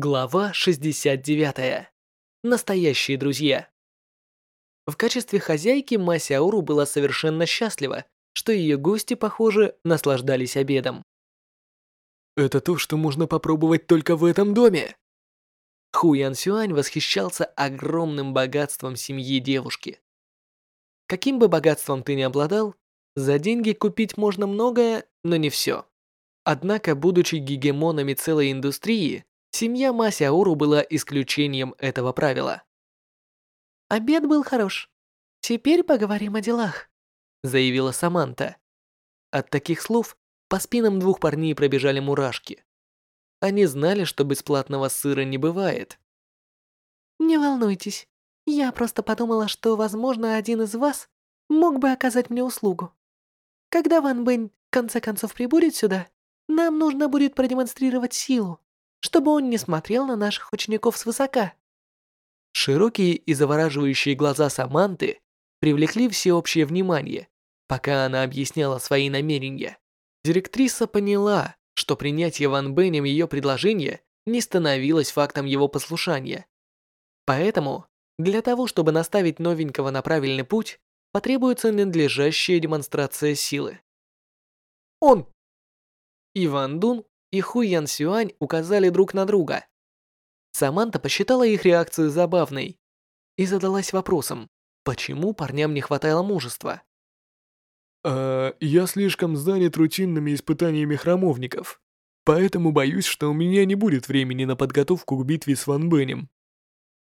Глава 69. Настоящие друзья. В качестве хозяйки Масяуру была совершенно счастлива, что ее гости, похоже, наслаждались обедом. «Это то, что можно попробовать только в этом доме!» Ху Ян Сюань восхищался огромным богатством семьи девушки. Каким бы богатством ты ни обладал, за деньги купить можно многое, но не все. Однако, будучи гегемонами целой индустрии, семья Масяуру была исключением этого правила. «Обед был хорош. Теперь поговорим о делах», заявила Саманта. От таких слов по спинам двух парней пробежали мурашки. Они знали, что бесплатного сыра не бывает. «Не волнуйтесь, я просто подумала, что, возможно, один из вас мог бы оказать мне услугу. Когда Ван Бэнь в конце концов прибудет сюда, нам нужно будет продемонстрировать силу, чтобы он не смотрел на наших учеников свысока». Широкие и завораживающие глаза Саманты привлекли всеобщее внимание, пока она объясняла свои намерения. Директриса поняла, что принятие Ван Бенем ее предложения не становилось фактом его послушания. Поэтому, для того, чтобы наставить новенького на правильный путь, потребуется надлежащая демонстрация силы. Он! Иван Дун и Хуй Ян Сюань указали друг на друга. Саманта посчитала их реакцию забавной и задалась вопросом, почему парням не хватало мужества. «А я слишком занят рутинными испытаниями храмовников, поэтому боюсь, что у меня не будет времени на подготовку к битве с Ван Бенем.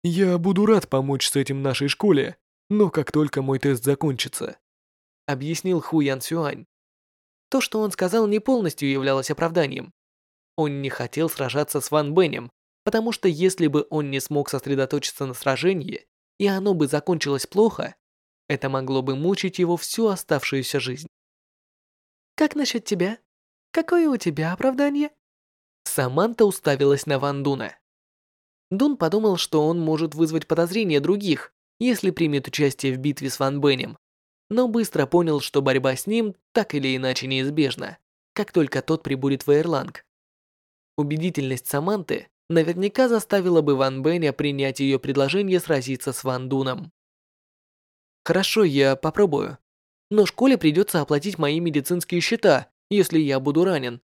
Я буду рад помочь с этим нашей школе, но как только мой тест закончится», объяснил Ху Ян Сюань. То, что он сказал, не полностью являлось оправданием. Он не хотел сражаться с Ван Бенем, потому что если бы он не смог сосредоточиться на сражении, и оно бы закончилось плохо, это могло бы мучить его всю оставшуюся жизнь. «Как насчет тебя? Какое у тебя оправдание?» Саманта уставилась на Ван Дуна. Дун подумал, что он может вызвать подозрения других, если примет участие в битве с Ван Бенем, но быстро понял, что борьба с ним так или иначе неизбежна, как только тот прибудет в Эрланг. Убедительность Саманты наверняка заставила бы Ван Бэня принять ее предложение сразиться с Ван Дуном. Хорошо, я попробую. Но школе придется оплатить мои медицинские счета, если я буду ранен.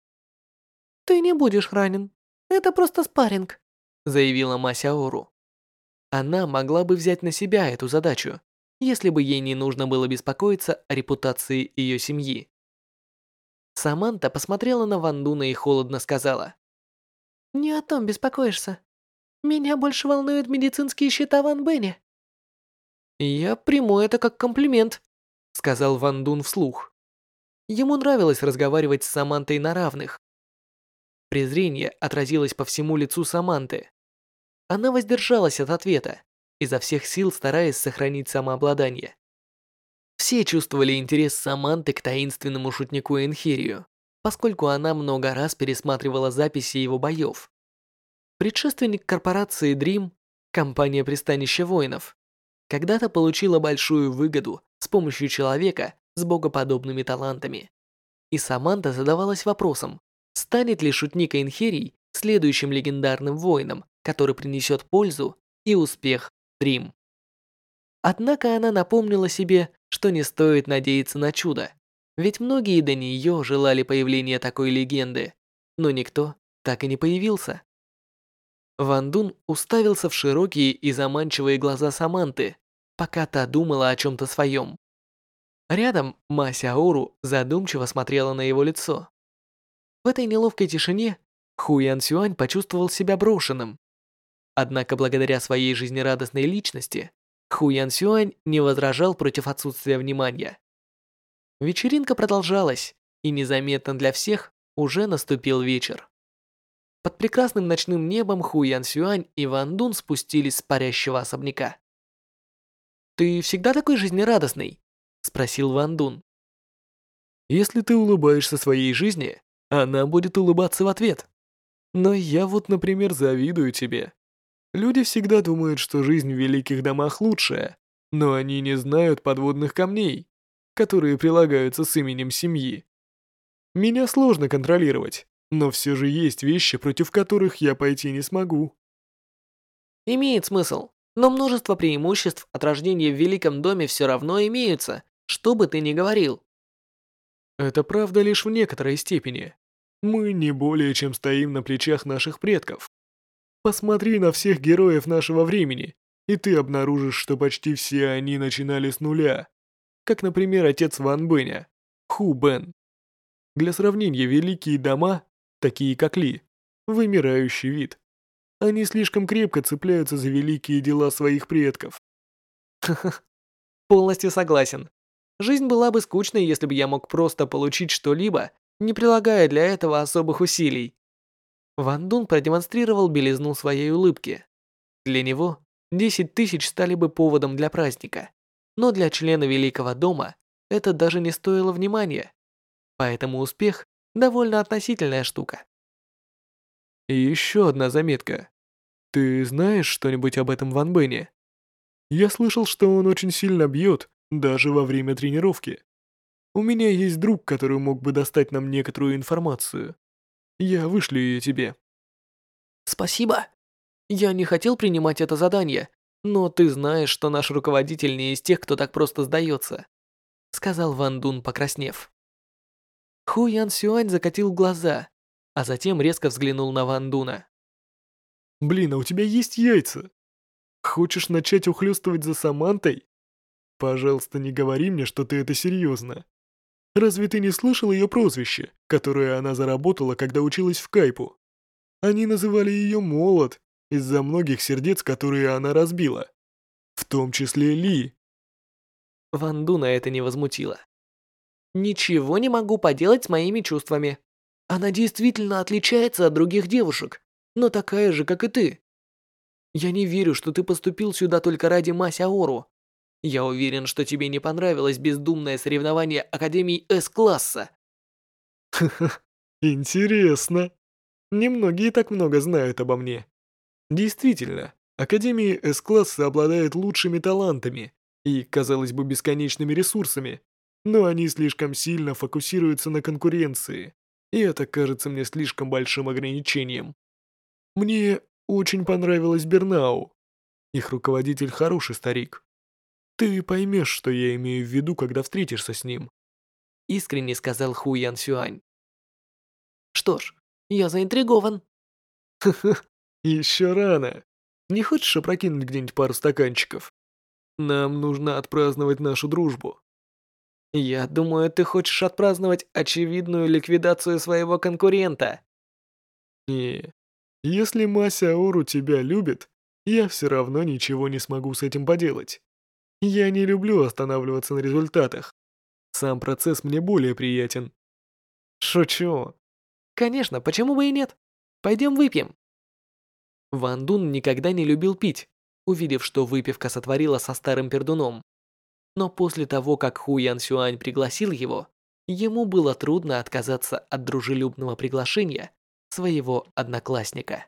Ты не будешь ранен. Это просто спарринг, заявила Масяору. Она могла бы взять на себя эту задачу, если бы ей не нужно было беспокоиться о репутации ее семьи. Саманта посмотрела на Вандуна и холодно сказала. «Не о том беспокоишься. Меня больше волнуют медицинские счета Ван Бэня». «Я приму это как комплимент», — сказал Ван Дун вслух. Ему нравилось разговаривать с Самантой на равных. Презрение отразилось по всему лицу Саманты. Она воздержалась от ответа, изо всех сил стараясь сохранить самообладание. Все чувствовали интерес Саманты к таинственному шутнику Энхирию, поскольку она много раз пересматривала записи его боев. Предшественник корпорации Dream, компания пристанища воинов, когда-то получила большую выгоду с помощью человека с богоподобными талантами. И Саманта задавалась вопросом, станет ли шутник Энхирий следующим легендарным воином, который принесет пользу и успех Рим. Однако она напомнила себе, что не стоит надеяться на чудо, ведь многие до нее желали появления такой легенды, но никто так и не появился. Ван Дун уставился в широкие и заманчивые глаза Саманты, пока та думала о чем-то своем. Рядом Ма Сяору задумчиво смотрела на его лицо. В этой неловкой тишине Ху Ян Сюань почувствовал себя брошенным. Однако благодаря своей жизнерадостной личности, Ху Ян Сюань не возражал против отсутствия внимания. Вечеринка продолжалась, и незаметно для всех уже наступил вечер. Под прекрасным ночным небом Ху Ян Сюань и Ван Дун спустились с парящего особняка. «Ты всегда такой жизнерадостный?» – спросил Ван Дун. «Если ты улыбаешься своей жизни, она будет улыбаться в ответ. Но я вот, например, завидую тебе. Люди всегда думают, что жизнь в великих домах лучшая, но они не знают подводных камней, которые прилагаются с именем семьи. Меня сложно контролировать, но все же есть вещи, против которых я пойти не смогу. Имеет смысл, но множество преимуществ от рождения в Великом Доме все равно имеются, что бы ты ни говорил. Это правда лишь в некоторой степени. Мы не более чем стоим на плечах наших предков. Посмотри на всех героев нашего времени, и ты обнаружишь, что почти все они начинали с нуля. Как, например, отец Ван Бэня, Ху Бен. Для сравнения, великие дома, такие как Ли, вымирающий вид. Они слишком крепко цепляются за великие дела своих предков. Полностью согласен. Жизнь была бы скучной, если бы я мог просто получить что-либо, не прилагая для этого особых усилий. Ван Дун продемонстрировал белизну своей улыбки. Для него 10 тысяч стали бы поводом для праздника, но для члена Великого Дома это даже не стоило внимания. Поэтому успех – довольно относительная штука. И еще одна заметка. Ты знаешь что-нибудь об этом Ван Бене? Я слышал, что он очень сильно бьет, даже во время тренировки. У меня есть друг, который мог бы достать нам некоторую информацию. Я вышлю ее тебе. Спасибо. Я не хотел принимать это задание, но ты знаешь, что наш руководитель не из тех, кто так просто сдается, сказал Ван Дун, покраснев. Ху Ян Сюань закатил глаза, а затем резко взглянул на Ван Дуна. Блин, а у тебя есть яйца? Хочешь начать ухлёстывать за Самантой? Пожалуйста, не говори мне, что ты это серьезно. Разве ты не слышал ее прозвище, которое она заработала, когда училась в Кайпу? Они называли ее Молот из-за многих сердец, которые она разбила. В том числе Ли. Ван Дуна это не возмутило. Ничего не могу поделать с моими чувствами. Она действительно отличается от других девушек, но такая же, как и ты. Я не верю, что ты поступил сюда только ради Масяору. Я уверен, что тебе не понравилось бездумное соревнование Академии С-класса. Ха-ха, интересно. Немногие так много знают обо мне. Действительно, Академия С-класса обладает лучшими талантами и, казалось бы, бесконечными ресурсами, но они слишком сильно фокусируются на конкуренции, и это кажется мне слишком большим ограничением. Мне очень понравилась Бернау. Их руководитель хороший старик. Ты поймешь, что я имею в виду, когда встретишься с ним. Искренне сказал Ху Ян Сюань. Что ж, я заинтригован. Ха-ха, еще рано. Не хочешь опрокинуть где-нибудь пару стаканчиков? Нам нужно отпраздновать нашу дружбу. Я думаю, ты хочешь отпраздновать очевидную ликвидацию своего конкурента. Не, если Мася Аору тебя любит, я все равно ничего не смогу с этим поделать. Я не люблю останавливаться на результатах. Сам процесс мне более приятен. Шучу. Конечно, почему бы и нет? Пойдем выпьем. Ван Дун никогда не любил пить, увидев, что выпивка сотворила со старым пердуном. Но после того, как Ху Ян Сюань пригласил его, ему было трудно отказаться от дружелюбного приглашения своего одноклассника.